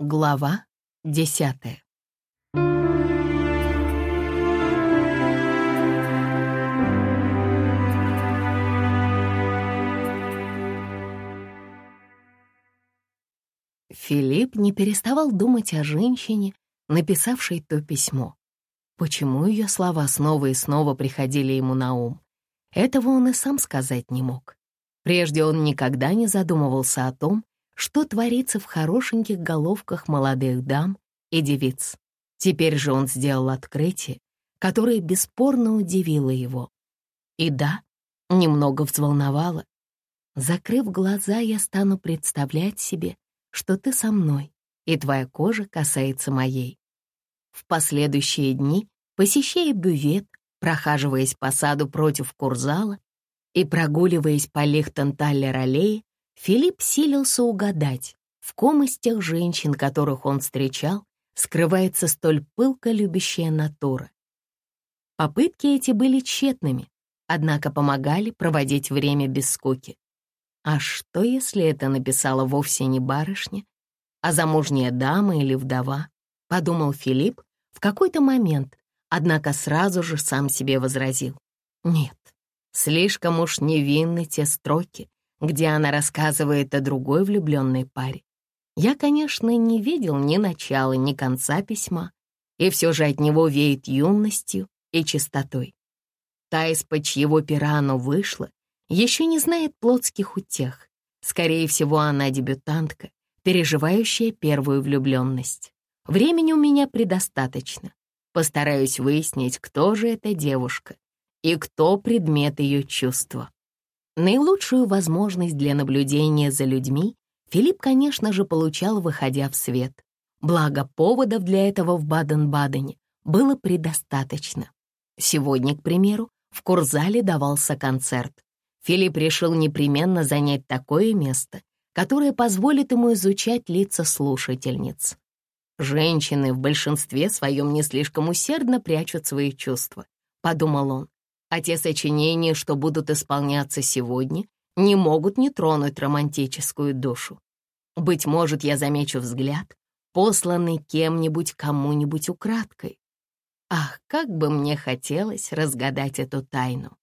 Глава десятая Филипп не переставал думать о женщине, написавшей то письмо. Почему ее слова снова и снова приходили ему на ум? Этого он и сам сказать не мог. Прежде он никогда не задумывался о том, что творится в хорошеньких головках молодых дам и девиц. Теперь же он сделал открытие, которое бесспорно удивило его. И да, немного взволновало. Закрыв глаза, я стану представлять себе, что ты со мной, и твоя кожа касается моей. В последующие дни, посещая бювет, прохаживаясь по саду против курзала и прогуливаясь по Лихтенталлер-аллее, Филипп силился угадать, в ком из тех женщин, которых он встречал, скрывается столь пылко любящая натура. Попытки эти были тщетными, однако помогали проводить время без скуки. А что, если это написала вовсе не барышня, а замужняя дама или вдова? Подумал Филипп в какой-то момент, однако сразу же сам себе возразил. Нет, слишком уж невинны те строки, где она рассказывает о другой влюбленной паре. Я, конечно, не видел ни начала, ни конца письма, и все же от него веет юностью и чистотой. Та, из-под чьего пера оно вышло, еще не знает плотских утех. Скорее всего, она дебютантка, переживающая первую влюбленность. Времени у меня предостаточно. Постараюсь выяснить, кто же эта девушка и кто предмет ее чувства. Наилучшую возможность для наблюдения за людьми Филипп, конечно же, получал, выходя в свет. Благо, поводов для этого в Баден-Бадене было предостаточно. Сегодня, к примеру, в Курзале давался концерт. Филипп решил непременно занять такое место, которое позволит ему изучать лица слушательниц. Женщины в большинстве своем не слишком усердно прячут свои чувства, подумал он а те сочинения, что будут исполняться сегодня, не могут не тронуть романтическую душу. Быть может, я замечу взгляд, посланный кем-нибудь кому-нибудь украдкой. Ах, как бы мне хотелось разгадать эту тайну.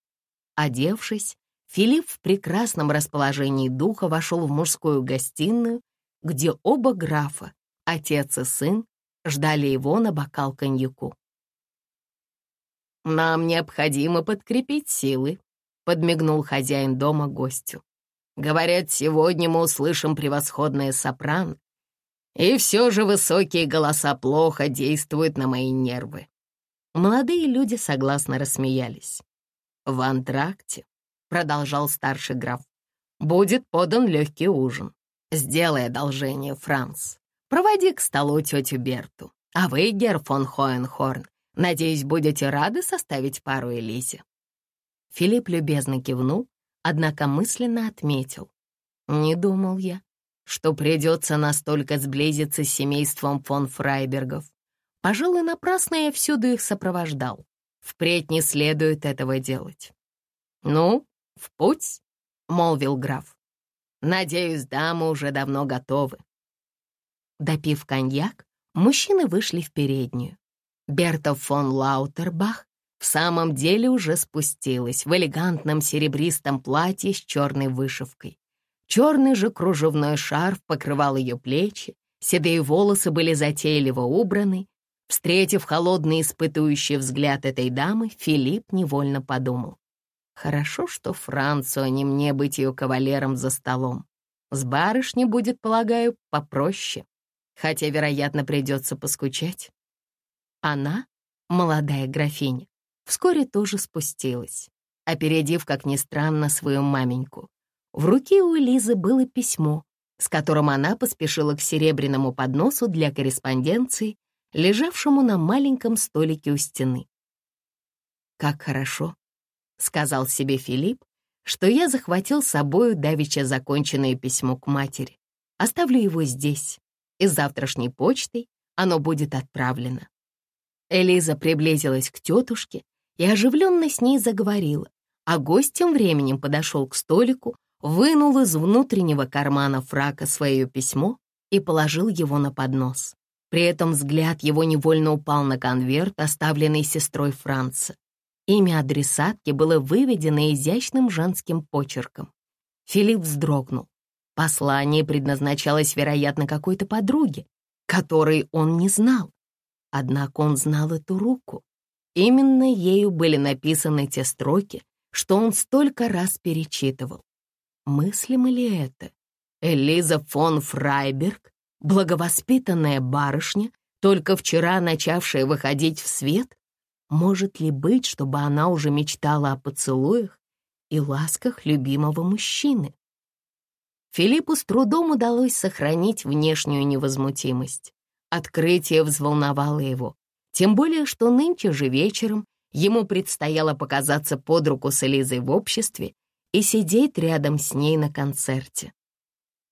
Одевшись, Филипп в прекрасном расположении духа вошел в мужскую гостиную, где оба графа, отец и сын, ждали его на бокал коньяку. «Нам необходимо подкрепить силы», — подмигнул хозяин дома гостю. «Говорят, сегодня мы услышим превосходное сопрано, и все же высокие голоса плохо действуют на мои нервы». Молодые люди согласно рассмеялись. «В антракте», — продолжал старший граф, — «будет подан легкий ужин. Сделай одолжение, Франц. Проводи к столу тетю Берту, а вы, Гер фон Хоенхорн, Надеюсь, будете рады составить пару Элизе». Филипп любезно кивнул, однако мысленно отметил. «Не думал я, что придется настолько сблизиться с семейством фон Фрайбергов. Пожалуй, напрасно я всюду их сопровождал. Впредь не следует этого делать». «Ну, в путь», — молвил граф. «Надеюсь, дамы уже давно готовы». Допив коньяк, мужчины вышли в переднюю. Берта фон Лаутербах в самом деле уже спустилась в элегантном серебристом платье с черной вышивкой. Черный же кружевной шарф покрывал ее плечи, седые волосы были затейливо убраны. Встретив холодный испытующий взгляд этой дамы, Филипп невольно подумал. Хорошо, что Францу, а не мне быть ее кавалером за столом. С барышней будет, полагаю, попроще, хотя, вероятно, придется поскучать. Она, молодая графиня, вскоре тоже спустилась, опередив, как ни странно, свою маменьку. В руке у Лизы было письмо, с которым она поспешила к серебряному подносу для корреспонденции, лежавшему на маленьком столике у стены. «Как хорошо», — сказал себе Филипп, что я захватил с собою давеча законченное письмо к матери. Оставлю его здесь, и завтрашней почтой оно будет отправлено. Элиза приблизилась к тетушке и оживленно с ней заговорила, а гость тем временем подошел к столику, вынул из внутреннего кармана фрака свое письмо и положил его на поднос. При этом взгляд его невольно упал на конверт, оставленный сестрой Франца. Имя адресатки было выведено изящным женским почерком. Филипп вздрогнул. Послание предназначалось, вероятно, какой-то подруге, которой он не знал. Однако он знал эту руку. Именно ею были написаны те строки, что он столько раз перечитывал. Мыслимо ли это? Элиза фон Фрайберг, благовоспитанная барышня, только вчера начавшая выходить в свет? Может ли быть, чтобы она уже мечтала о поцелуях и ласках любимого мужчины? Филиппу с трудом удалось сохранить внешнюю невозмутимость. Открытие взволновало его, тем более, что нынче же вечером ему предстояло показаться под руку с Элизой в обществе и сидеть рядом с ней на концерте.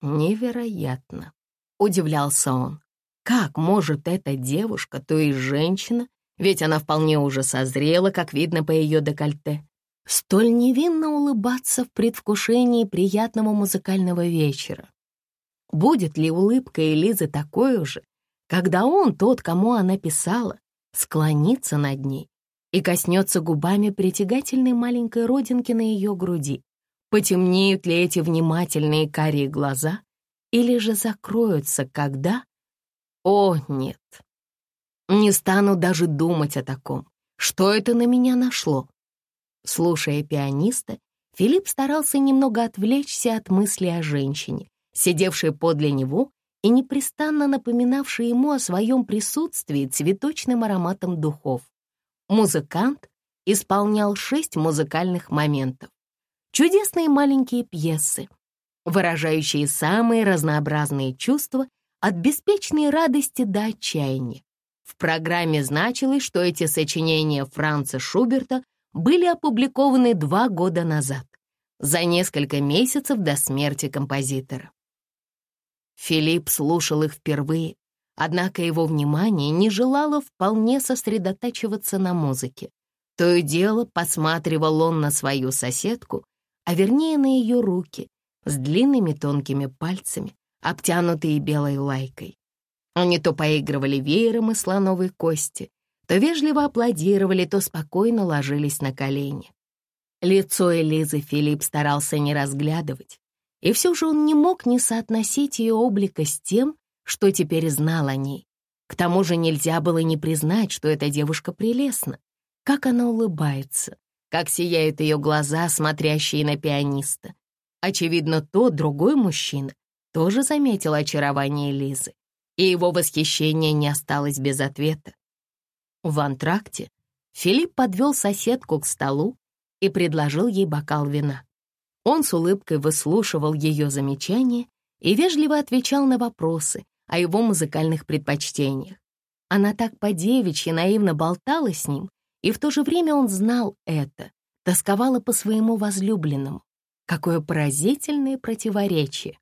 Невероятно, удивлялся он. Как может эта девушка, то есть женщина, ведь она вполне уже созрела, как видно по ее декольте, столь невинно улыбаться в предвкушении приятного музыкального вечера. Будет ли улыбка Элизы такой же, когда он, тот, кому она писала, склонится над ней и коснется губами притягательной маленькой родинки на ее груди? Потемнеют ли эти внимательные карие глаза или же закроются, когда... О, нет. Не стану даже думать о таком. Что это на меня нашло? Слушая пианиста, Филипп старался немного отвлечься от мысли о женщине, сидевшей подле него и непрестанно напоминавшей ему о своем присутствии цветочным ароматом духов. Музыкант исполнял шесть музыкальных моментов. Чудесные маленькие пьесы, выражающие самые разнообразные чувства от беспечной радости до отчаяния. В программе значилось, что эти сочинения Франца Шуберта были опубликованы два года назад, за несколько месяцев до смерти композитора. Филипп слушал их впервые, однако его внимание не желало вполне сосредотачиваться на музыке. То и дело посматривал он на свою соседку, а вернее на ее руки с длинными тонкими пальцами, обтянутые белой лайкой. Они то поигрывали веером из слоновой кости, то вежливо аплодировали, то спокойно ложились на колени. Лицо Элизы Филипп старался не разглядывать, и все же он не мог не соотносить ее облика с тем, что теперь знал о ней. К тому же нельзя было не признать, что эта девушка прелестна. Как она улыбается, как сияют ее глаза, смотрящие на пианиста. Очевидно, тот другой мужчина тоже заметил очарование Лизы, и его восхищение не осталось без ответа. В антракте Филипп подвел соседку к столу и предложил ей бокал вина. Он с улыбкой выслушивал ее замечания и вежливо отвечал на вопросы о его музыкальных предпочтениях. Она так по-девичьи наивно болтала с ним, и в то же время он знал это, тосковала по своему возлюбленному. Какое поразительное противоречие.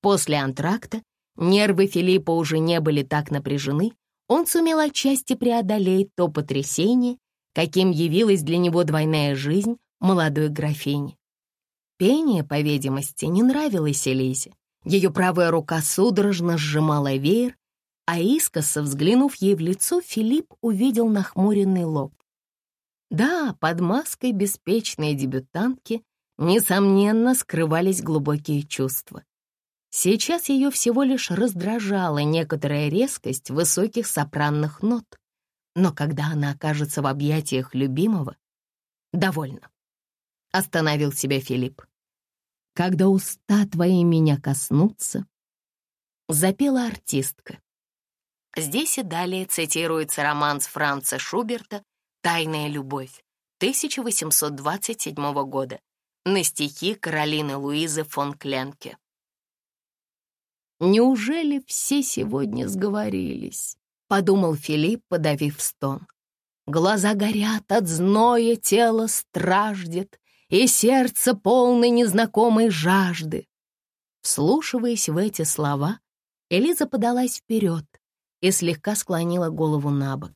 После антракта нервы Филиппа уже не были так напряжены, он сумел отчасти преодолеть то потрясение, каким явилась для него двойная жизнь молодой графини. Пение, по видимости, не нравилось Элизе. Ее правая рука судорожно сжимала веер, а искоса, взглянув ей в лицо, Филипп увидел нахмуренный лоб. Да, под маской беспечной дебютантки, несомненно, скрывались глубокие чувства. Сейчас ее всего лишь раздражала некоторая резкость высоких сопранных нот. Но когда она окажется в объятиях любимого, довольно. Остановил себя Филипп. Когда уста твои меня коснутся, запела артистка. Здесь и далее цитируется романс Франца Шуберта «Тайная любовь» 1827 года на стихи Каролины Луизы фон Кленке. «Неужели все сегодня сговорились?» — подумал Филипп, подавив стон. Глаза горят от зноя, тело страждет, и сердце полно незнакомой жажды. Вслушиваясь в эти слова, Элиза подалась вперед и слегка склонила голову на бок.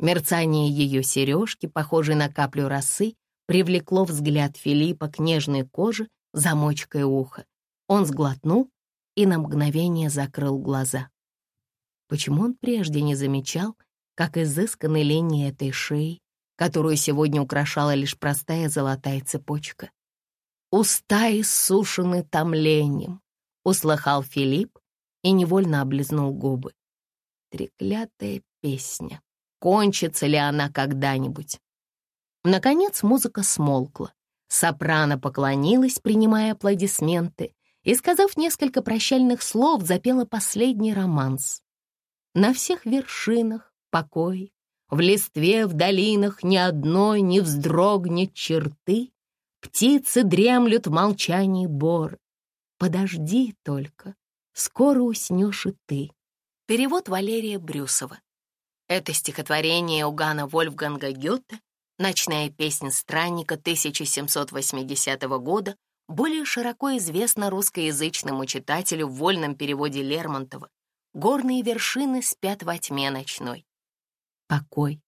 Мерцание ее сережки, похожей на каплю росы, привлекло взгляд Филиппа к нежной коже замочкой уха. Он сглотнул и на мгновение закрыл глаза. Почему он прежде не замечал, как изысканной линии этой шеи, которую сегодня украшала лишь простая золотая цепочка? Уста иссушены томлением, услыхал Филипп и невольно облизнул губы. Треклятая песня. Кончится ли она когда-нибудь? Наконец музыка смолкла. Сопрано поклонилась, принимая аплодисменты, и, сказав несколько прощальных слов, запела последний романс. На всех вершинах покой, в листве, в долинах ни одной не вздрогнет черты, птицы дремлют в молчании бор. Подожди только, скоро уснешь и ты. Перевод Валерия Брюсова. Это стихотворение Угана Вольфганга Гёте «Ночная песня странника» 1780 года более широко известна русскоязычному читателю в вольном переводе Лермонтова. Горные вершины спят во тьме ночной. Покой.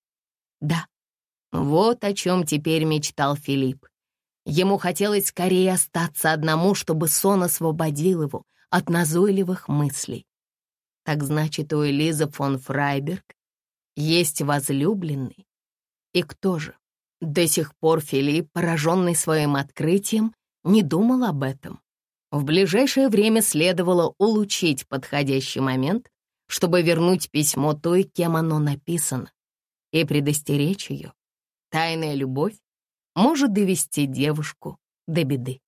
Да, вот о чем теперь мечтал Филипп. Ему хотелось скорее остаться одному, чтобы сон освободил его от назойливых мыслей. Так значит, у Элизы фон Фрайберг есть возлюбленный. И кто же? До сих пор Филипп, пораженный своим открытием, не думал об этом. В ближайшее время следовало улучшить подходящий момент, чтобы вернуть письмо той, кем оно написано, и предостеречь ее. Тайная любовь может довести девушку до беды.